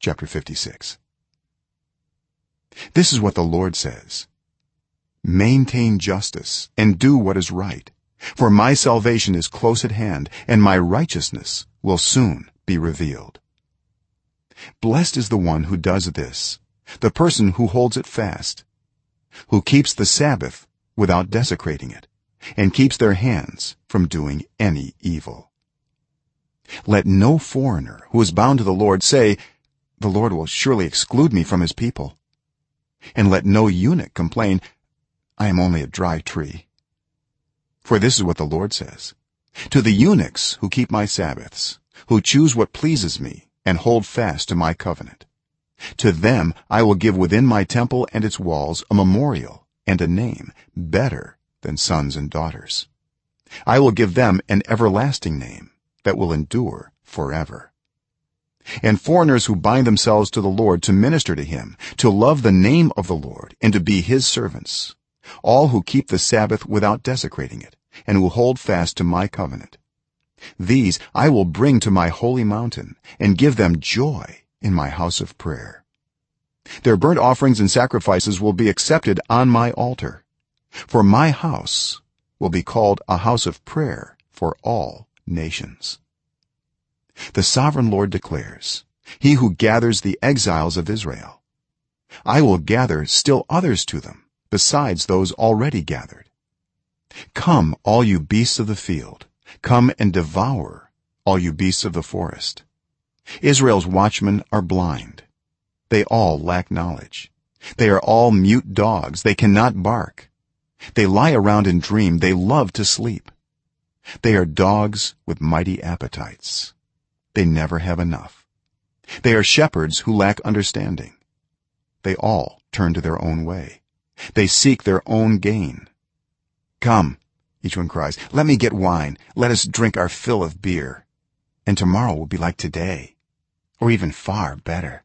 chapter 56 this is what the lord says. Maintain justice and do what is right for my salvation is close at hand and my righteousness will soon be revealed. Blessed is the one who does this the person who holds it fast who keeps the sabbath without desecrating it and keeps their hands from doing any evil. Let no foreigner who is bound to the lord say the lord will surely exclude me from his people. And let no eunuch complain i am only a dry tree. For this is what the lord says. To the eunuchs who keep my sabbaths who choose what pleases me and hold fast to my covenant to them i will give within my temple and its walls a memorial and a name better than sons and daughters. I will give them an everlasting name that will endure forever and foreigners who bind themselves to the lord to minister to him to love the name of the lord and to be his servants. All who keep the sabbath without desecrating it and who hold fast to my covenant. These i will bring to my holy mountain and give them joy in my house of prayer. Their burnt offerings and sacrifices will be accepted on my altar. For my house will be called a house of prayer for all nations the sovereign lord declares he who gathers the exiles of israel i will gather still others to them besides those already gathered. Come all you beasts of the field. Come and devour all you beasts of the forest. Israel's watchmen are blind. They all lack knowledge. They are all mute dogs. They cannot bark. They lie around and dream. They love to sleep. They are dogs with mighty appetites they never have enough. They are shepherds who lack understanding. They all turn to their own way. They seek their own gain. Come each one cries let me get wine. Let us drink our fill of beer. And tomorrow will be like today or even far better